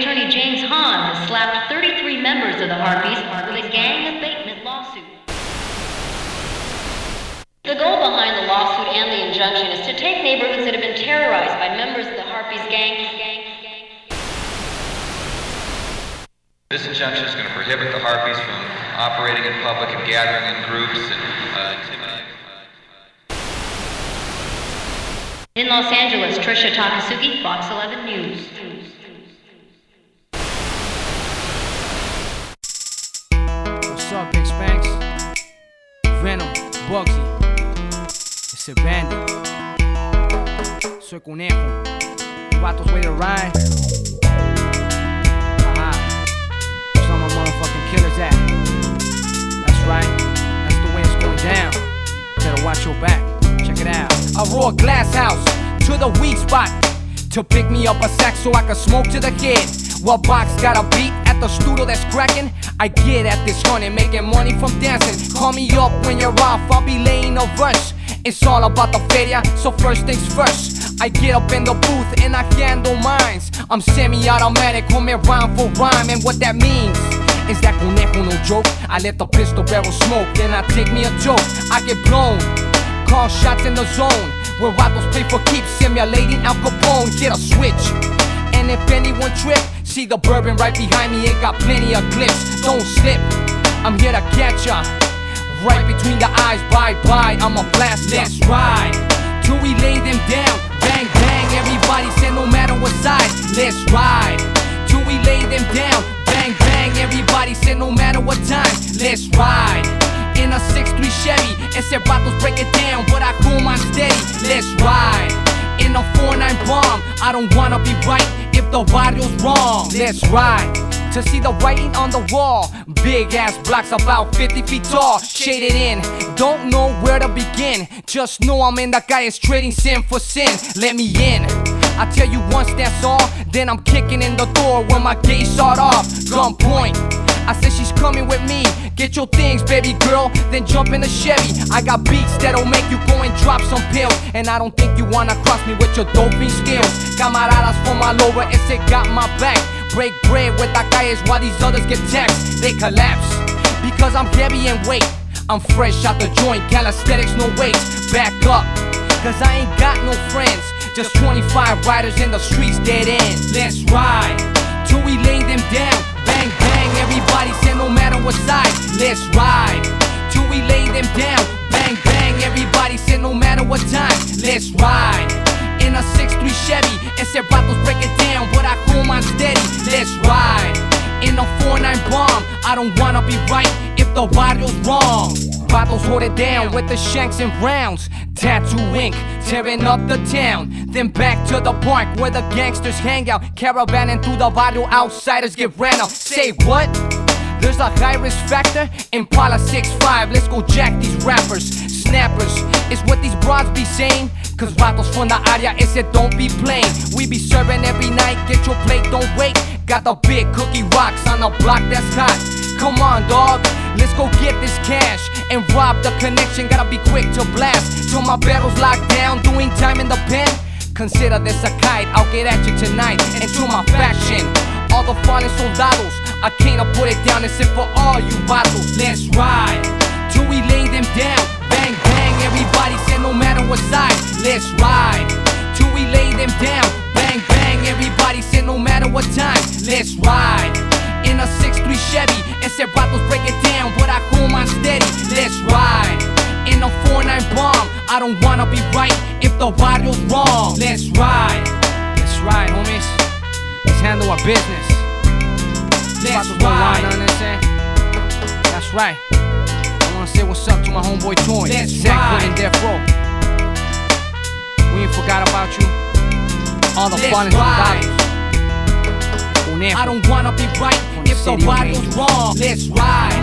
attorney James Hahn has slapped 33 members of the Harpies with a gang abatement lawsuit. The goal behind the lawsuit and the injunction is to take neighborhoods that have been terrorized by members of the Harpies gang. This injunction is going to prohibit the Harpies from operating in public and gathering in groups and uh, intimidating. In Los Angeles, Tricia Takasugi, Fox 11 News. Up, Big Spanks? Venom, Bugsy. Ese bandit. Soy conejo. Vatos way to ride. Ajá. Some of motherfucking killers at. That's right. That's the way it's going down. Better watch your back. Check it out. I a glass house to the weak spot to pick me up a sack so I can smoke to the head. While Box got a beat at the studio that's cracking, I get at this honey, making money from dancing. Call me up when you're off, I'll be laying a rush. It's all about the feria, so first things first. I get up in the booth and I handle mines. I'm semi-automatic, homie, rhyme for rhyme, and what that means is that conejo no joke. I let the pistol barrel smoke, then I take me a joke. I get blown, call shots in the zone. Where vatos play for keeps, simulating Al Capone. Get a switch, and if anyone trip, see the bourbon right behind me. It got plenty of clips. Don't slip, I'm here to catch ya. Right between the eyes, bye bye. I'm a blast. Let's ride till we lay them down. Bang bang, everybody say no matter what size, Let's ride till we lay them down. Bang bang, everybody say no matter what time. Let's ride in a 6'3 Chevy. Ese break it down, but I cool my steady. Let's ride in a 4'9 bomb. I don't wanna be right the barrio's wrong. Let's ride to see the writing on the wall. Big ass blocks about 50 feet tall, shaded in. Don't know where to begin. Just know I'm in the guy is trading sin for sin. Let me in. I tell you once that's all, then I'm kicking in the door when my gate shot off. Gunpoint. I said she's coming with me. Get your things, baby girl, then jump in the Chevy. I got beats that'll make you go and drop some pills. And I don't think you wanna cross me with your doping skills. Camaradas from all over, ese got my back. Break bread with the guys while these others get taxed. They collapse because I'm heavy in weight. I'm fresh out the joint, calisthenics, no weights. Back up, cause I ain't got no friends. Just 25 riders in the streets, dead end. Let's ride side. Let's ride till we lay them down. Bang, bang, everybody say no matter what time. Let's ride in a 6'3 Chevy. Ese vatos break it down, but I cool my steady. Let's ride in a 4'9 bomb. I don't wanna be right if the barrio's wrong. Vatos hold it down with the shanks and rounds. Tattoo ink, tearing up the town. Then back to the park where the gangsters hang out. Caravanning through the barrio, outsiders get ran out. Say what? There's a high risk factor. In Impala 6'5, let's go jack these rappers. Snappers is what these broads be saying. Cause vatos from the area, it said don't be playing. We be serving every night, get your plate, don't wait. Got the big cookie rocks on the block that's hot. Come on, dog, let's go get this cash and rob the connection. Gotta be quick to blast till my barrel's locked down, doing time in the pen. Consider this a kite, I'll get at you tonight. And to my faction, all the fallen soldados, I can't put it down. It's it for all you vatos. Let's ride till we lay them down. Bang bang, everybody say no matter what side. Let's ride till we lay them down. Bang bang, everybody say no matter what time. Let's ride in a 6'3 Chevy. Ese vatos break it down, but I cool my steady. Let's ride in a 4'9 bomb. I don't wanna be right if the barrio's wrong. Let's ride. Let's ride, homies. Let's handle our business. Don't ride. understand? That's right. I wanna say what's up to my homeboy Toy. Let's Zach ride. in Death Row. We ain't forgot about you. All the Let's fallen ride. soldados. Conejo. I don't wanna be right if the city of wrong. Let's ride